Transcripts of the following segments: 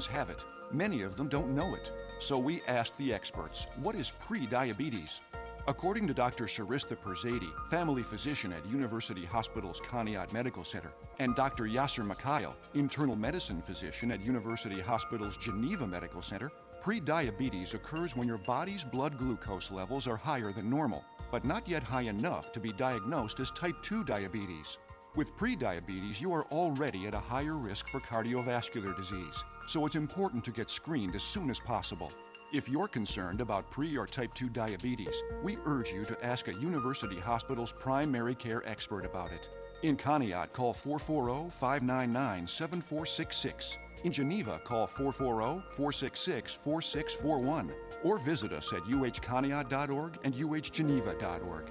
Americans have it. Many of them don't know it. So we asked the experts, what is pre-diabetes? According to Dr. Sharista Persady, family physician at University Hospital's Conneaut Medical Center, and Dr. Yasser Mikhail, internal medicine physician at University Hospital's Geneva Medical Center, pre-diabetes occurs when your body's blood glucose levels are higher than normal, but not yet high enough to be diagnosed as type 2 diabetes. With prediabetes, you are already at a higher risk for cardiovascular disease, so it's important to get screened as soon as possible. If you're concerned about pre or type 2 diabetes, we urge you to ask a university hospital's primary care expert about it. In Conneaut, call 440 599 7466. In Geneva, call 440 466 4641 or visit us at uhconneaut.org and uhgeneva.org.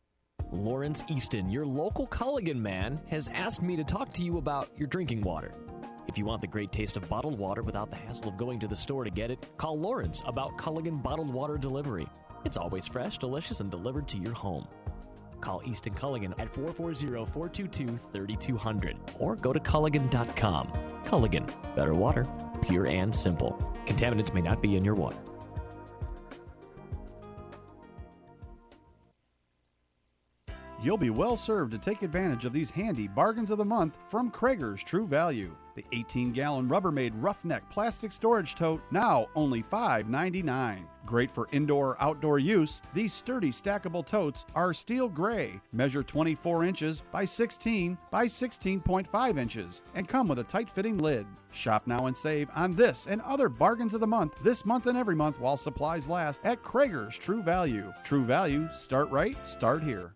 Lawrence Easton, your local Culligan man, has asked me to talk to you about your drinking water. If you want the great taste of bottled water without the hassle of going to the store to get it, call Lawrence about Culligan Bottled Water Delivery. It's always fresh, delicious, and delivered to your home. Call Easton Culligan at 440-422-3200 or go to culligan.com. Culligan, better water, pure and simple. Contaminants may not be in your water. You'll be well served to take advantage of these handy bargains of the month from Krager's True Value. The 18 gallon Rubbermaid Roughneck plastic storage tote, now only $5.99. Great for indoor or outdoor use, these sturdy stackable totes are steel gray, measure 24 inches by 16 by 16.5 inches, and come with a tight fitting lid. Shop now and save on this and other bargains of the month this month and every month while supplies last at Krager's True Value. True Value, start right, start here.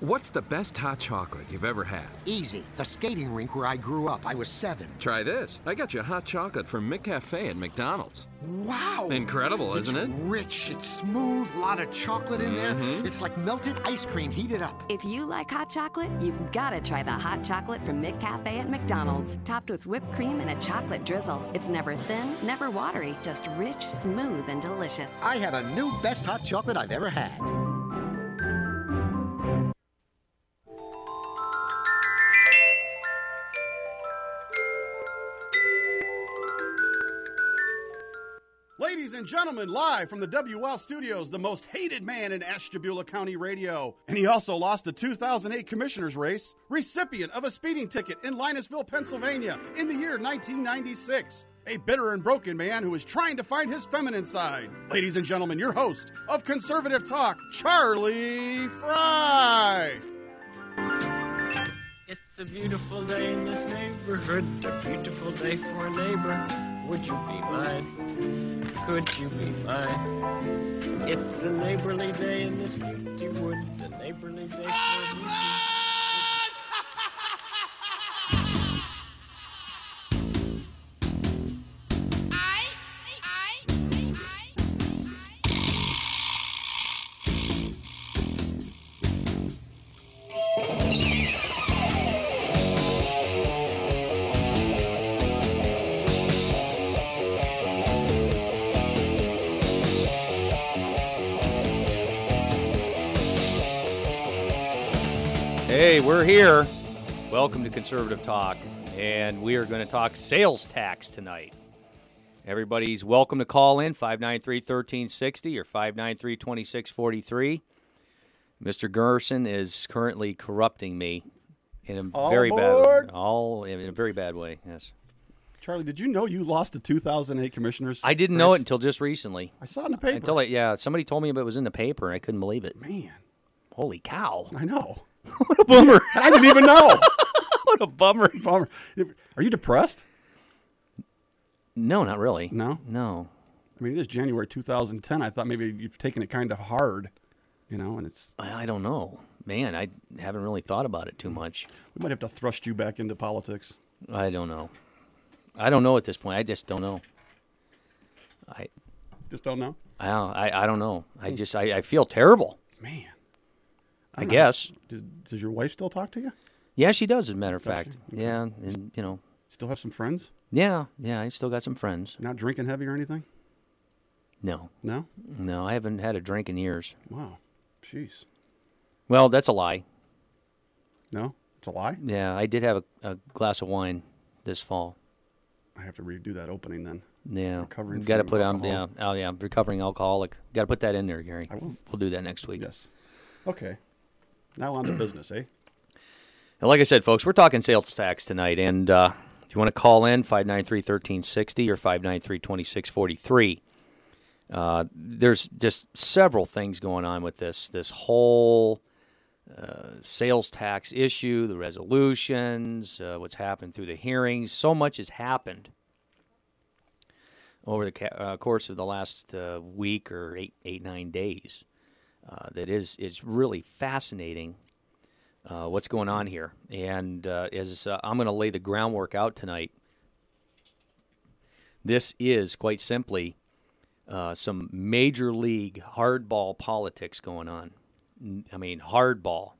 What's the best hot chocolate you've ever had? Easy. The skating rink where I grew up. I was seven. Try this. I got you hot chocolate from McCafe at McDonald's. Wow. Incredible, it's isn't it? rich. It's smooth. A lot of chocolate in there. Mhm. It's like melted ice cream heated up. If you like hot chocolate, you've got to try the hot chocolate from McCafe at McDonald's. Topped with whipped cream and a chocolate drizzle. It's never thin, never watery, just rich, smooth, and delicious. I have a new best hot chocolate I've ever had. And gentlemen, live from the WL studios, the most hated man in Ashtabula County radio. And he also lost the 2008 commissioner's race, recipient of a speeding ticket in Linesville, Pennsylvania in the year 1996. A bitter and broken man who is trying to find his feminine side. Ladies and gentlemen, your host of Conservative Talk, Charlie Fry. It's a beautiful day in this neighborhood, a beautiful day for a neighbor. Would you be mine? Could you be mine? It's a neighborly day in this beauty wood, a neighborly day for a we're here. Welcome to Conservative Talk, and we are going to talk sales tax tonight. Everybody's welcome to call in 593 1360 or 593 2643. Mr. Gerson is currently corrupting me in a All very aboard. bad all in a very bad way. Yes. Charlie, did you know you lost the 2008 commissioners? I didn't know it until just recently. I saw it in the paper. Until I, yeah, somebody told me it was in the paper, and I couldn't believe it. Man, holy cow! I know. what a bummer! I didn't even know. what a bummer! Bummer. Are you depressed? No, not really. No, no. I mean, it is January 2010. I thought maybe you've taken it kind of hard, you know, and it's. I, I don't know, man. I haven't really thought about it too much. We might have to thrust you back into politics. I don't know. I don't know at this point. I just don't know. I just don't know. I don't, I, I don't know. I hmm. just I, I feel terrible. Man. I, guess. Did, does your wife still talk to you? Yeah, she does. As a matter of Does fact. Okay. Yeah, and you know. Still have some friends? Yeah, yeah. I still got some friends. Not drinking heavy or anything? No. No. No, I haven't had a drink in years. Wow. Jeez. Well, that's a lie. No, it's a lie. Yeah, I did have a, a glass of wine this fall. I have to redo that opening then. Yeah, Recovering Got to put on. Yeah, oh yeah, recovering alcoholic. Got to put that in there, Gary. I will. We'll do that next week. Yes. Okay. Now on to business, eh? And like I said, folks, we're talking sales tax tonight. And uh, if you want to call in, 593 1360 or 593 2643. Uh, there's just several things going on with this this whole uh, sales tax issue, the resolutions, uh, what's happened through the hearings. So much has happened over the ca- uh, course of the last uh, week or eight, eight, nine days. Uh, that is, it's really fascinating uh, what's going on here. And uh, as uh, I'm going to lay the groundwork out tonight, this is quite simply uh, some major league hardball politics going on. I mean, hardball.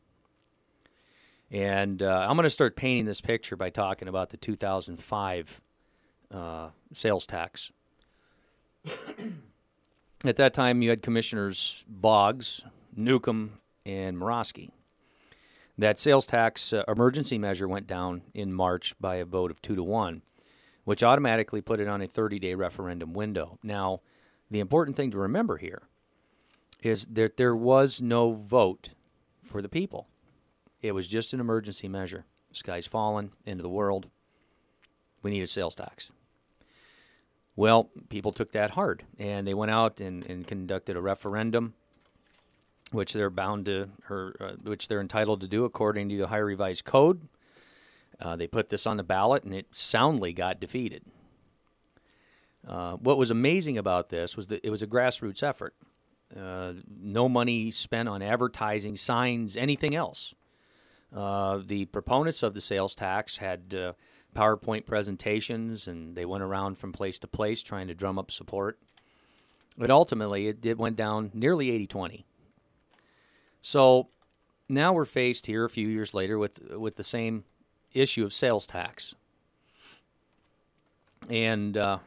And uh, I'm going to start painting this picture by talking about the 2005 uh, sales tax. At that time, you had Commissioners Boggs, Newcomb, and Morosky. That sales tax uh, emergency measure went down in March by a vote of two to one, which automatically put it on a 30 day referendum window. Now, the important thing to remember here is that there was no vote for the people. It was just an emergency measure. Sky's fallen into the world. We need a sales tax. Well, people took that hard, and they went out and, and conducted a referendum, which they're bound to, or uh, which they're entitled to do according to the Ohio Revised Code. Uh, they put this on the ballot, and it soundly got defeated. Uh, what was amazing about this was that it was a grassroots effort. Uh, no money spent on advertising, signs, anything else. Uh, the proponents of the sales tax had uh, PowerPoint presentations, and they went around from place to place trying to drum up support. But ultimately, it, it went down nearly 80 20. So now we're faced here a few years later with, with the same issue of sales tax. And uh,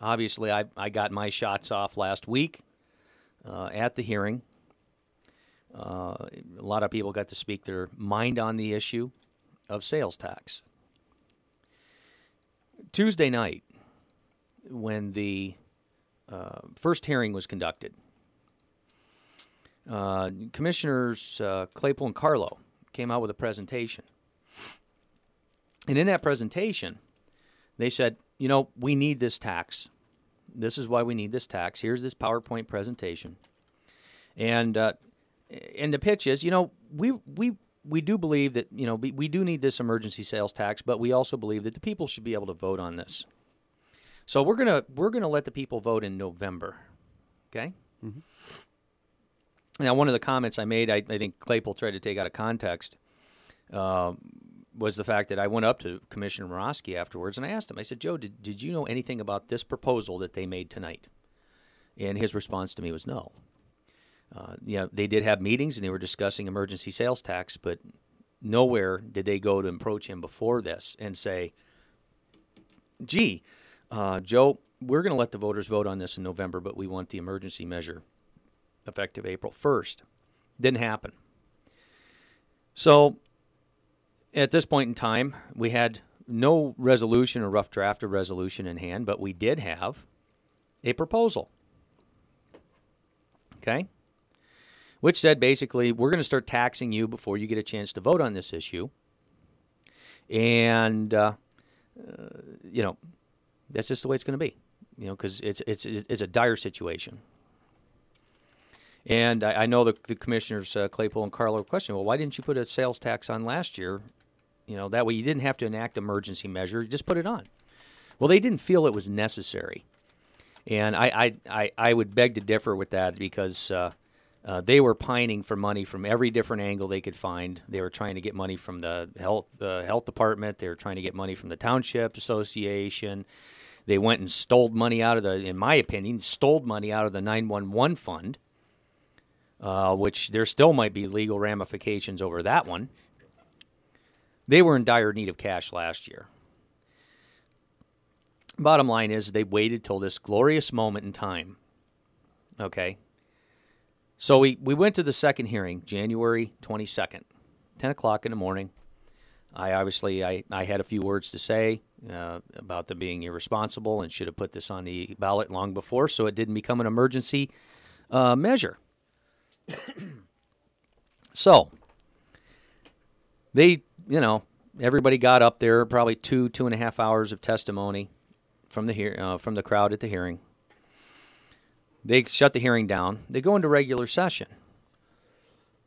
obviously, I, I got my shots off last week uh, at the hearing. Uh, a lot of people got to speak their mind on the issue of sales tax. Tuesday night, when the uh, first hearing was conducted, uh, Commissioners uh, Claypool and Carlo came out with a presentation. And in that presentation, they said, you know, we need this tax. This is why we need this tax. Here's this PowerPoint presentation. And uh, and the pitch is, you know, we we we do believe that you know we, we do need this emergency sales tax, but we also believe that the people should be able to vote on this. So we're gonna we're gonna let the people vote in November. Okay. Mhm. Now, one of the comments I made, I, I think Claypool tried to take out of context, uh, was the fact that I went up to Commissioner Morosky afterwards and I asked him. I said, "Joe, did did you know anything about this proposal that they made tonight?" And his response to me was no. Uh, you know, they did have meetings and they were discussing emergency sales tax, but nowhere did they go to approach him before this and say, "Gee, uh, Joe, we're going to let the voters vote on this in November, but we want the emergency measure effective April 1st." Didn't happen. So, at this point in time, we had no resolution or rough draft of resolution in hand, but we did have a proposal. Okay? Which said basically, we're going to start taxing you before you get a chance to vote on this issue. And, uh, uh, you know, That's just the way it's going to be. You know, because it's it's it's a dire situation. And I, I know the, the commissioners uh, Claypool and Carlo question, well, why didn't you put a sales tax on last year? You know, that way you didn't have to enact emergency measure. Just put it on. Well, they didn't feel it was necessary, and I I, I, I would beg to differ with that because. Uh, they were pining for money from every different angle they could find. They were trying to get money from the health uh, health department. They were trying to get money from the township association. They went and stole money out of the, in my opinion, stole money out of the 911 fund, uh, which there still might be legal ramifications over that one. They were in dire need of cash last year. Bottom line is, they waited till this glorious moment in time. Okay, so we, we went to the second hearing, January 22nd, 10 o'clock in the morning. I obviously I, I had a few words to say uh, about them being irresponsible and should have put this on the ballot long before so it didn't become an emergency uh, measure. so they, you know, everybody got up there, probably two two and a half hours of testimony from the hear, uh, from the crowd at the hearing. They shut the hearing down. They go into regular session.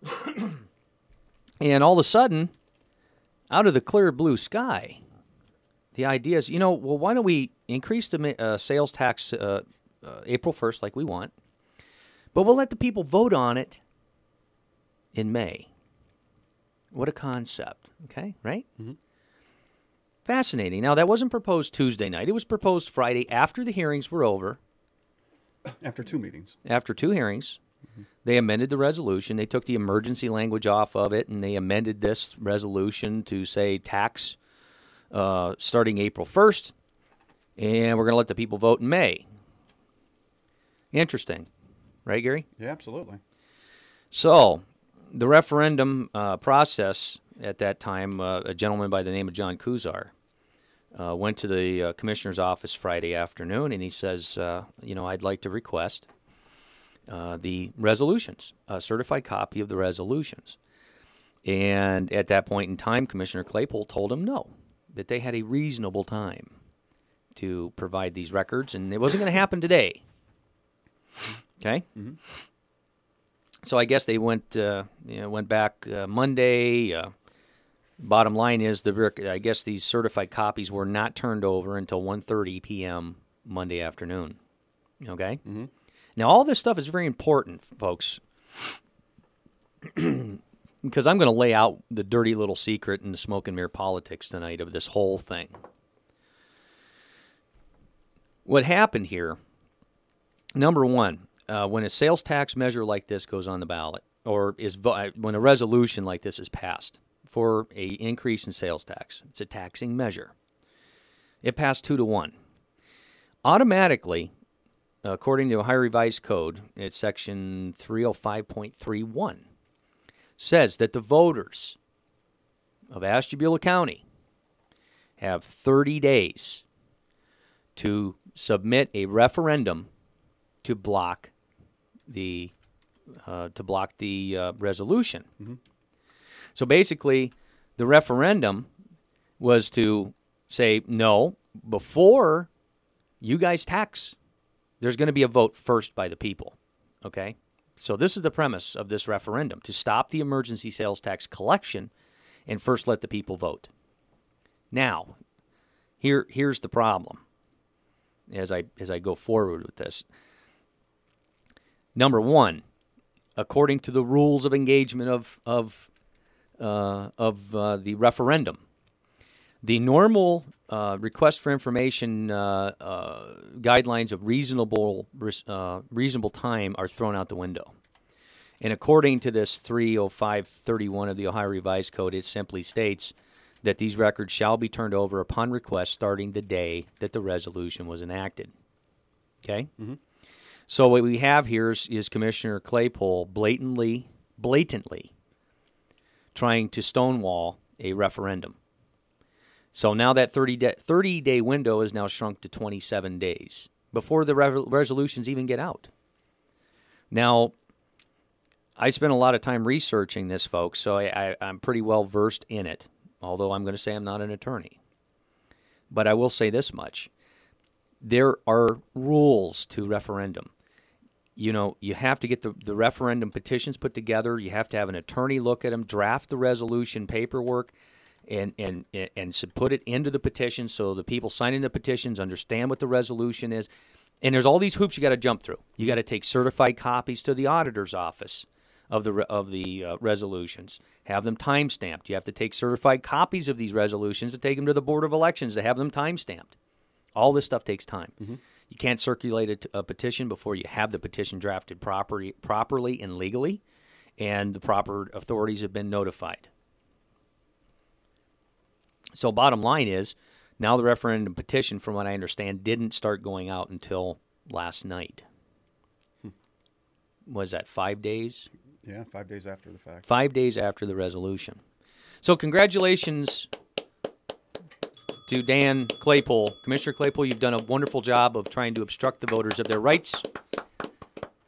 and all of a sudden, out of the clear blue sky, the idea is, you know, well, why don't we increase the uh, sales tax uh, uh, April 1st like we want, but we'll let the people vote on it in May. What a concept. Okay, right? Mm-hmm. Fascinating. Now, that wasn't proposed Tuesday night. It was proposed Friday after the hearings were over. After two meetings. After two hearings, mm-hmm. they amended the resolution. They took the emergency language off of it, and they amended this resolution to say tax uh, starting April 1st, and we're going to let the people vote in May. Interesting, right, Gary? Yeah, absolutely. So, the referendum uh, process at that time, uh, a gentleman by the name of John Kuzar uh, went to the uh, commissioner's office Friday afternoon, and he says, uh, "You know, I'd like to request uh, the resolutions, a certified copy of the resolutions." And at that point in time, Commissioner Claypool told him no, that they had a reasonable time to provide these records, and it wasn't going to happen today. Okay. Mm-hmm. So I guess they went, uh, you know, went back uh, Monday Bottom line is the I guess these certified copies were not turned over until 1:30 p.m. Monday afternoon. Okay. Mm-hmm. Now all this stuff is very important, folks, because I'm going to lay out the dirty little secret and the smoke and mirror politics tonight of this whole thing. What happened here? Number one, uh, when a sales tax measure like this goes on the ballot, or is vo- when a resolution like this is passed for a increase in sales tax. It's a taxing measure. It passed two to one. Automatically, according to Ohio Revised Code, it's section 305.31, says that the voters of Ashtabula County have 30 days to submit a referendum to block the uh, to block the uh, resolution. Mm-hmm. So basically, the referendum was to say no before you guys tax. There's going to be a vote first by the people. Okay? So this is the premise of this referendum to stop the emergency sales tax collection and first let the people vote. Now, here here's the problem as I as I go forward with this. Number 1, according to the rules of engagement of of uh, of uh, the referendum. The normal uh, request for information uh, uh, guidelines of reasonable reasonable time are thrown out the window. And according to this 30531 of the Ohio Revised Code, it simply states that these records shall be turned over upon request starting the day that the resolution was enacted. Okay? Mm-hmm. So what we have here is, is Commissioner Claypool blatantly, blatantly trying to stonewall a referendum. So now that 30 day, 30 day window is now shrunk to 27 days before the re- resolutions even get out. Now, I spent a lot of time researching this, folks, so I, am pretty well versed in it, although I'm going to say I'm not an attorney. But I will say this much there are rules to referendum. You know, you have to get the, the referendum petitions put together. You have to have an attorney look at them, draft the resolution paperwork, and and and put it into the petition so the people signing the petitions understand what the resolution is. And there's all these hoops you got to jump through. You got to take certified copies to the auditor's office of the of the uh, resolutions. Have them time stamped. You have to take certified copies of these resolutions to take them to the board of elections to have them time stamped. All this stuff takes time. You can't circulate a, t- a petition before you have the petition drafted properly, properly and legally, and the proper authorities have been notified. So, bottom line is, now the referendum petition, from what I understand, didn't start going out until last night. Hmm. Was that five days? Yeah, five days after the fact. Five days after the resolution. So, congratulations to Dan Claypool. Commissioner Claypool, you've done a wonderful job of trying to obstruct the voters of their rights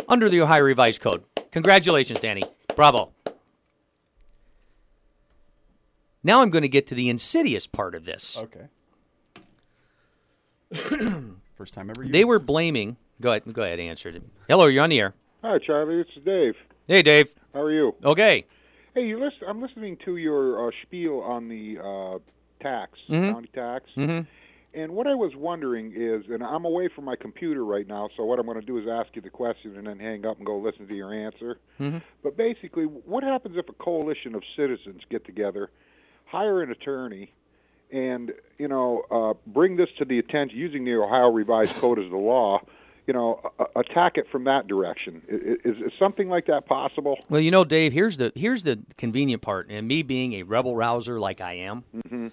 under the Ohio Revised Code. Congratulations, Danny. Bravo. Now I'm going to get to the insidious part of this. Okay. First time ever. They were blaming. Go ahead. Go ahead. Answer it. Hello, you're on the air. Hi, Charlie. It's Dave. Hey, Dave. How are you? Okay. Hey, you listen. I'm listening to your uh, spiel on the uh, tax, Mhm. county tax. Mhm. And what I was wondering is, and I'm away from my computer right now, so what I'm going to do is ask you the question and then hang up and go listen to your answer. Mm-hmm. But basically, what happens if a coalition of citizens get together, hire an attorney, and you know uh, bring this to the attention using the Ohio Revised Code as the law? You know, a- attack it from that direction. Is, is something like that possible? Well, you know, Dave. Here's the here's the convenient part, and me being a rebel rouser like I am. Mm-hmm.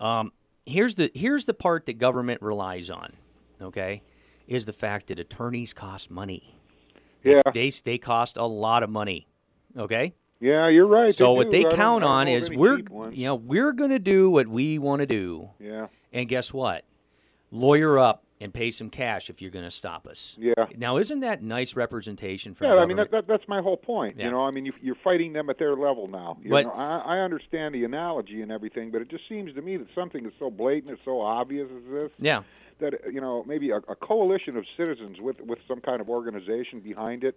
Um, here's the here's the part that government relies on. Okay, is the fact that attorneys cost money. Yeah. They they cost a lot of money. Okay. Yeah, you're right. So they what do. they I count on is we're you know we're going to do what we want to do. Yeah. And guess what? Lawyer up and pay some cash if you're going to stop us. Yeah. Now, isn't that nice representation from Yeah, I mean that, that, that's my whole point. Yeah. You know, I mean you, you're fighting them at their level now. You But- know, I, I understand the analogy and everything, but it just seems to me that something is so blatant, it's so obvious as this. Yeah. That you know, maybe a, a coalition of citizens with with some kind of organization behind it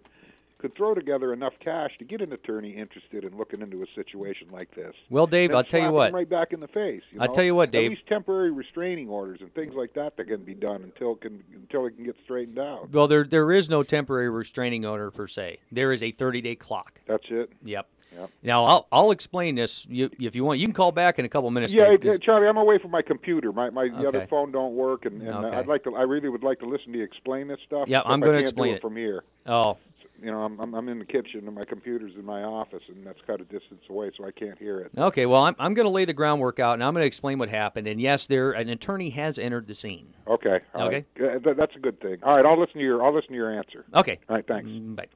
could throw together enough cash to get an attorney interested in looking into a situation like this. Well, Dave, I'll tell you what. right back in the face. You I'll tell you what, Dave. At least temporary restraining orders and things like that that can be done until it can until it can get straightened out. Well, there there is no temporary restraining order per se. There is a 30 day clock. That's it. Yep. Yep. Now I'll I'll explain this you, if you want. You can call back in a couple minutes. Yeah, Dave, Charlie, I'm away from my computer. My my the other phone don't work, and, and Okay. I'd like to. I really would like to listen to you explain this stuff. Yeah, I'm gonna explain do it. from here. Oh. You know, I'm, I'm I'm in the kitchen, and my computer's in my office, and that's kind of distance away, so I can't hear it. Okay, well, I'm, I'm going to lay the groundwork out, and I'm going to explain what happened. And yes, there an attorney has entered the scene. Okay. all Okay. right. That's a good thing. All right, I'll listen to your I'll listen to your answer. Okay. All right. Thanks. Mm, Bye.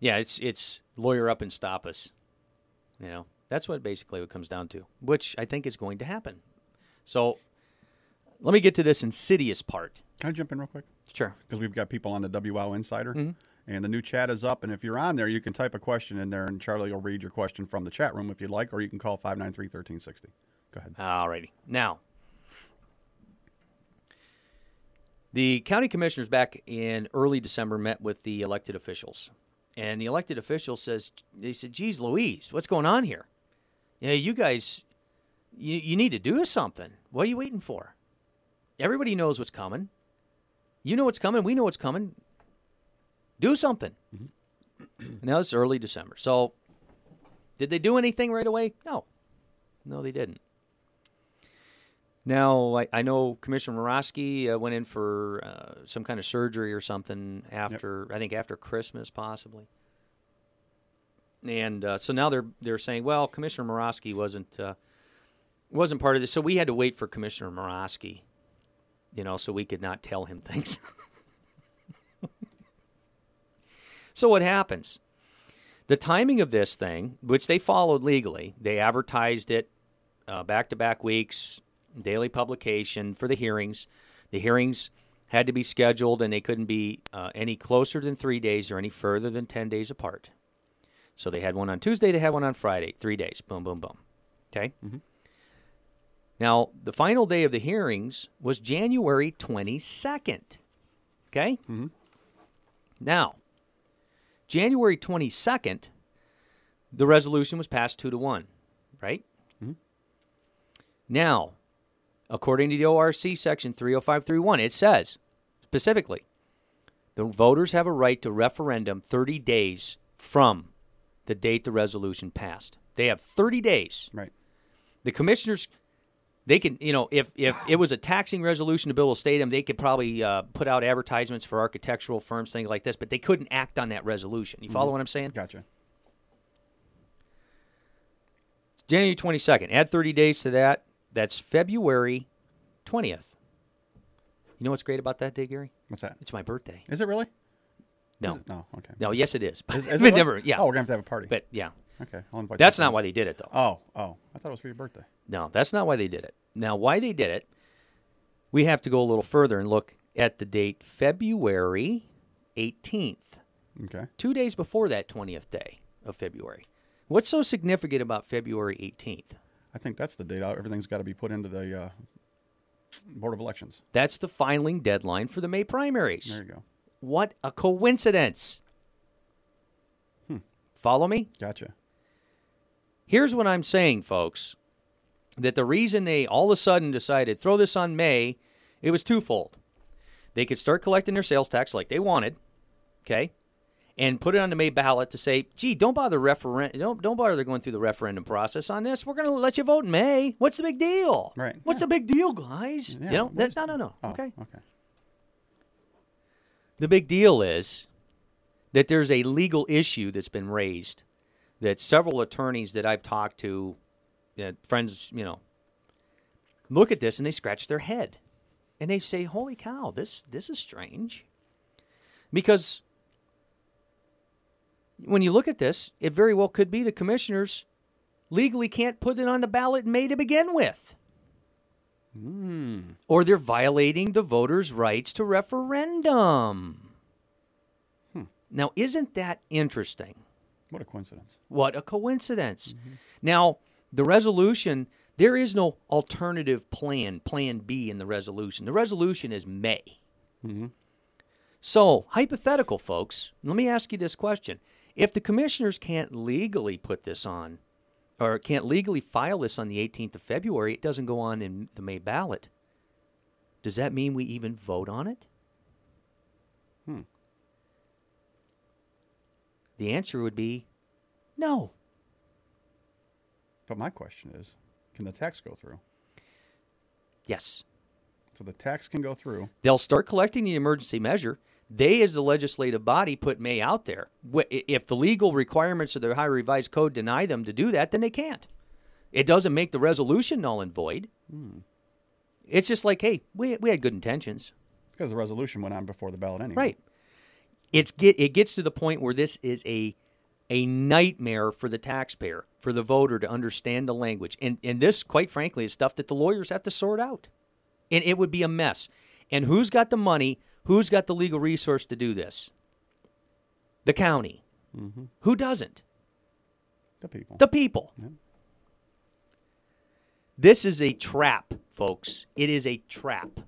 Yeah, it's it's lawyer up and stop us. You know, that's what basically it comes down to, which I think is going to happen. So, let me get to this insidious part. Can I jump in real quick? Sure. Because we've got people on the WOW Insider. Mhm. And the new chat is up. And if you're on there, you can type a question in there, and Charlie will read your question from the chat room if you'd like, or you can call 593 1360. Go ahead. Alrighty. Now, the county commissioners back in early December met with the elected officials, and the elected official says they said, "Geez, Louise, what's going on here? Yeah, you guys, you you need to do something. What are you waiting for? Everybody knows what's coming. You know what's coming. We know what's coming. Do something." now it's early December, so did they do anything right away? No, no, they didn't. Now, I, I know Commissioner Morosky uh, went in for uh, some kind of surgery or something after, I think after Christmas, possibly. And uh, so now they're they're saying, well, Commissioner Morosky wasn't uh, wasn't part of this, so we had to wait for Commissioner Morosky, you know, so we could not tell him things. so what happens? The timing of this thing, which they followed legally, they advertised it back to back weeks, daily publication for the hearings. The hearings had to be scheduled and they couldn't be uh, any closer than three days or any further than 10 days apart. So they had one on Tuesday, they had one on Friday, three days. Boom, boom, boom. Okay? Now, the final day of the hearings was January 22nd. Okay? Mm-hmm. Now, January 22nd, the resolution was passed 2 to 1, right? Mm-hmm. Now, according to the ORC section 30531, it says specifically the voters have a right to referendum 30 days from the date the resolution passed. They have 30 days. Right. The commissioners they can, you know, if if it was a taxing resolution to build a stadium, they could probably uh, put out advertisements for architectural firms, things like this, but they couldn't act on that resolution. You follow Mhm. what I'm saying? Gotcha. It's January 22nd. Add 30 days to that. That's February 20th. You know what's great about that day, Gary? What's that? It's my birthday. Is it really? No. It- no. Okay. No, yes, it is. But Is- is it never. Yeah. Oh, we're gonna have to have a party. But yeah. Okay. I'll invite. That's not friends. why they did it, though. Oh, oh. I thought it was for your birthday. No, that's not why they did it. Now, why they did it, we have to go a little further and look at the date February 18th. Okay. Two days before that 20th day of February. What's so significant about February 18th? I think that's the date. Everything's got to be put into the uh, board of elections. That's the filing deadline for the May primaries. There you go. What a coincidence. Hmm. Follow me? Gotcha. Here's what I'm saying, folks. That the reason they all of a sudden decided throw this on May, it was twofold. They could start collecting their sales tax like they wanted, okay, and put it on the May ballot to say, "Gee, don't bother referendum, don't don't bother going through the referendum process on this. We're going to let you vote in May. What's the big deal? Right. What's the big deal, guys? Yeah, you know, that, no, no, no. Oh, okay. Okay. The big deal is that there's a legal issue that's been raised that several attorneys that I've talked to, uh, friends, you know, look at this and they scratch their head and they say, "Holy cow, this this is strange." Because when you look at this, it very well could be the commissioners legally can't put it on the ballot in May to begin with. Hmm. Or they're violating the voters' rights to referendum. Hmm. Now, isn't that interesting? What a coincidence. What a coincidence. Now, the resolution, there is no alternative plan, plan B in the resolution. The resolution is May. Mm-hmm. So, hypothetical, folks, let me ask you this question. If the commissioners can't legally put this on, or can't legally file this on the 18th of February, it doesn't go on in the May ballot. Does that mean we even vote on it? Hmm. The answer would be no. But my question is, can the tax go through? Yes. So the tax can go through. They'll start collecting the emergency measure. They, as the legislative body, put May out there. If the legal requirements of the Ohio Revised Code deny them to do that, then they can't. It doesn't make the resolution null and void. Hmm. It's just like, hey, we, we had good intentions. Because the resolution went on before the ballot anyway. Right. It's get it gets to the point where this is a a nightmare for the taxpayer, for the voter to understand the language. And and this, quite frankly, is stuff that the lawyers have to sort out. And it would be a mess. And who's got the money? Who's got the legal resource to do this? The county. Mm-hmm. Who doesn't? The people. The people. This is a trap, folks. It is a trap.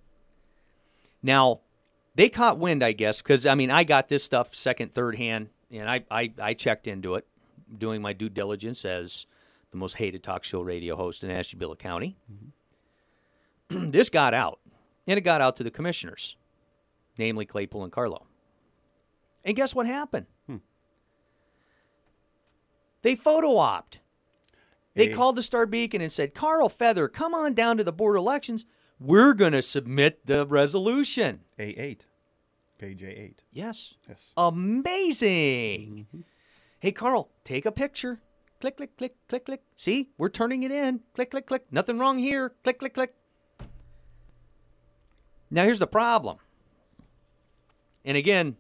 Now, they caught wind, I guess, because I mean, I got this stuff second, third hand, and I, I, I checked into it, doing my due diligence as the most hated talk show radio host in Ashtabula County. this got out, and it got out to the commissioners, namely Claypool and Carlo. And guess what happened? Hmm. They photo opt. They Hey. called the Star Beacon and said, Carl Feather, come on down to the board of elections. We're going to submit the resolution. A8. Page A8. Yes. Yes. Amazing. Mm-hmm. Hey, Carl, take a picture. Click, click, click, click, click. See, we're turning it in. Click, click, click. Nothing wrong here. Click, click, click. Now, here's the problem. And again,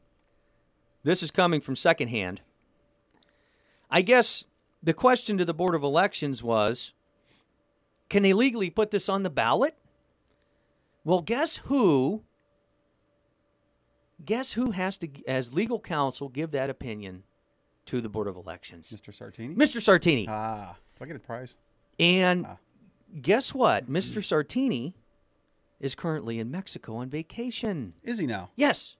this is coming from secondhand. I guess the question to the Board of Elections was can they legally put this on the ballot? Well, guess who? Guess who has to, as legal counsel, give that opinion to the Board of Elections? Mr. Sartini? Mr. Sartini. Ah. Do I get a prize? And guess what? Mr. Sartini is currently in Mexico on vacation. Is he now? Yes.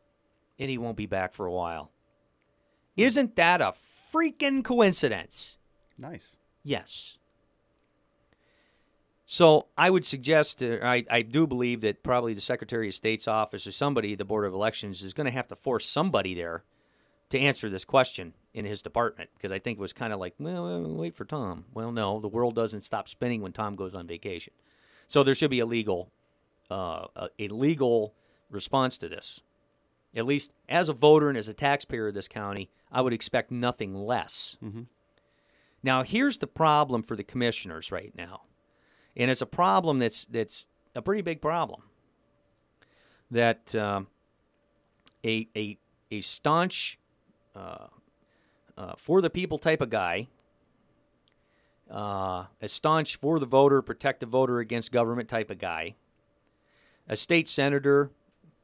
And he won't be back for a while. Isn't that a freaking coincidence? Nice. Yes. So I would suggest, uh, I, I do believe that probably the Secretary of State's office or somebody, the Board of Elections, is going to have to force somebody there to answer this question in his department because I think it was kind of like, well, wait for Tom. Well, no, the world doesn't stop spinning when Tom goes on vacation. So there should be a legal, uh, a legal response to this. At least as a voter and as a taxpayer of this county, I would expect nothing less. Mm-hmm. Now, here's the problem for the commissioners right now, and it's a problem that's that's a pretty big problem. That um, a a a staunch, uh, uh, for the people type of guy, uh, a staunch for the voter, protect the voter against government type of guy, a state senator,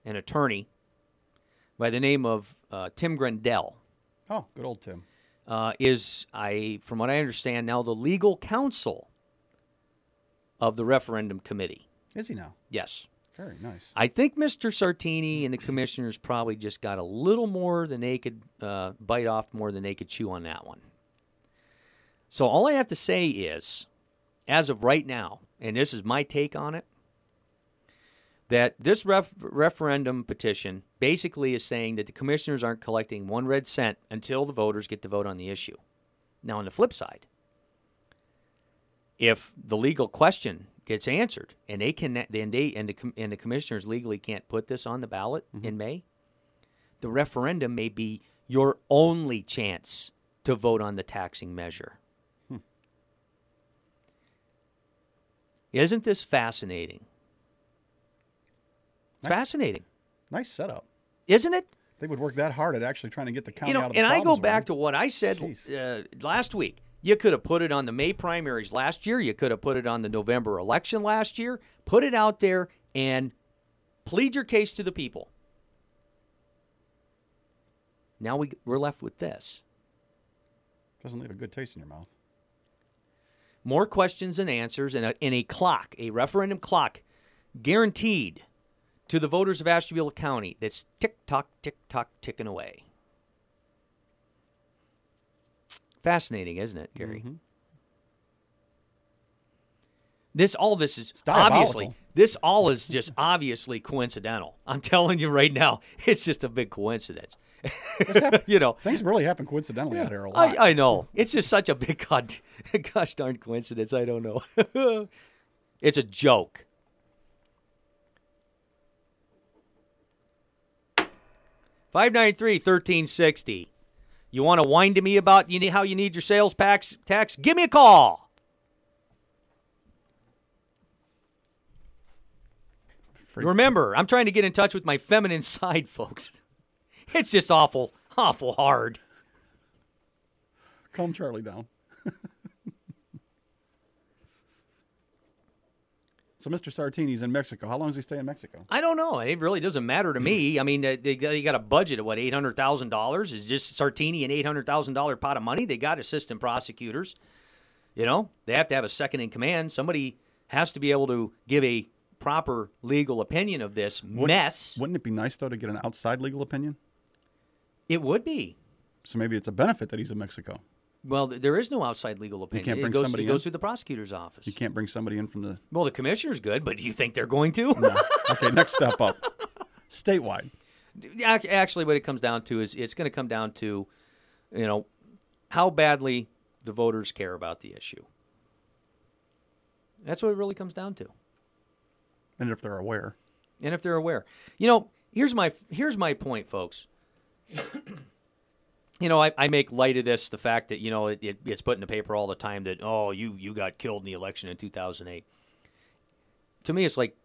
an attorney by the name of uh, Tim Grendell Oh, good old Tim. uh, is I, from what I understand, now the legal counsel of the referendum committee. Is he now? Yes. Very nice. I think Mr. Sartini and the commissioners probably just got a little more than they could uh, bite off, more than they could chew on that one. So all I have to say is, as of right now, and this is my take on it, that this ref- referendum petition basically is saying that the commissioners aren't collecting one red cent until the voters get to vote on the issue. Now, on the flip side, if the legal question gets answered and they can then they and the and the commissioners legally can't put this on the ballot in May, the referendum may be your only chance to vote on the taxing measure. Isn't this fascinating? It's Nice. fascinating, Nice setup. isn't it? They would work that hard at actually trying to get the county you know, out of the and I go back in. to what I said uh, last week. You could have put it on the May primaries last year. You could have put it on the November election last year. Put it out there and plead your case to the people. Now we, we're left with this. Doesn't leave a good taste in your mouth. More questions and answers, and a, and a clock, a referendum clock, guaranteed to the voters of Ashtabula County that's tick tock, tick tock, ticking away. Fascinating, isn't it, Gary? Mm-hmm. This all this is obviously this all is just obviously coincidental. I'm telling you right now, it's just a big coincidence. you know, Things really happen coincidentally out here a lot. I, I know. It's just such a big god, gosh darn coincidence. I don't know. it's a joke. Five nine three thirteen sixty. You want to whine to me about you need, how you need your sales tax? Tax? Give me a call. Remember, I'm trying to get in touch with my feminine side, folks. It's just awful, awful hard. Calm Charlie down. so Mr. Sartini's in Mexico. How long does he stay in Mexico? I don't know. It really doesn't matter to me. I mean, they, they got a budget of what eight hundred thousand dollars. Is just Sartini an eight hundred thousand dollar pot of money? They got assistant prosecutors. You know, they have to have a second in command. Somebody has to be able to give a proper legal opinion of this mess. Wouldn't it be nice though to get an outside legal opinion? It would be. So maybe it's a benefit that he's in Mexico. Well, there is no outside legal opinion. You can't bring it goes, somebody it goes in? through the prosecutor's office. You can't bring somebody in from the. Well, the commissioner's good, but do you think they're going to? Okay, next step up. Statewide. Actually, what it comes down to is it's going to come down to, you know, how badly the voters care about the issue. That's what it really comes down to. And if they're aware. and if they're aware. You know, here's my here's my point, folks. You know, I, I make light of this, the fact that you know it, it, it's put in the paper all the time that oh you you got killed in the election in 2008. To me, it's like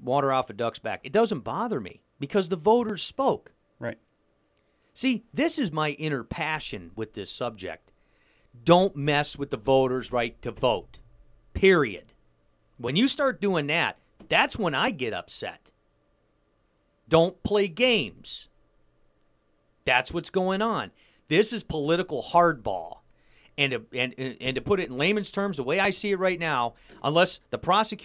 water off a duck's back. It doesn't bother me because the voters spoke. Right. See, this is my inner passion with this subject. Don't mess with the voters' right to vote. Period. When you start doing that, that's when I get upset. Don't play games. That's what's going on. This is political hardball. And to, and and to put it in layman's terms, the way I see it right now, unless the prosecutor